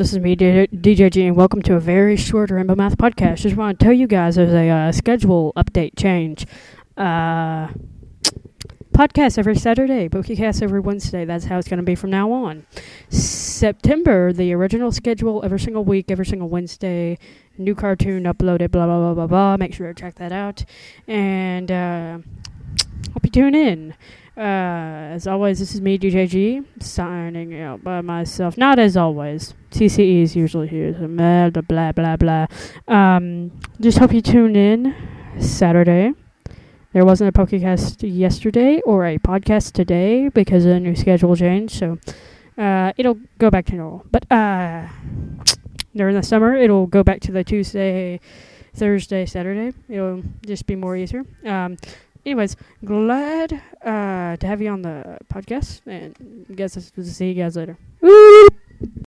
This is me, DJG, and welcome to a very short Rainbow Math podcast. Just want to tell you guys there's a uh, schedule update change. Uh, podcast every Saturday, Pokecast every Wednesday. That's how it's going to be from now on. September, the original schedule every single week, every single Wednesday. New cartoon uploaded, blah, blah, blah, blah, blah. Make sure to check that out. And uh, hope you tune in. Uh, as always, this is me, DJG, signing out by myself. Not as always. TCE is usually here. So blah, blah, blah, blah. Um, just hope you tune in Saturday. There wasn't a podcast yesterday or a podcast today because of the new schedule change, so uh, it'll go back to normal. But uh, during the summer, it'll go back to the Tuesday, Thursday, Saturday. It'll just be more easier. Um, anyways, glad uh, to have you on the podcast, and guess I'll see you guys later. Woo!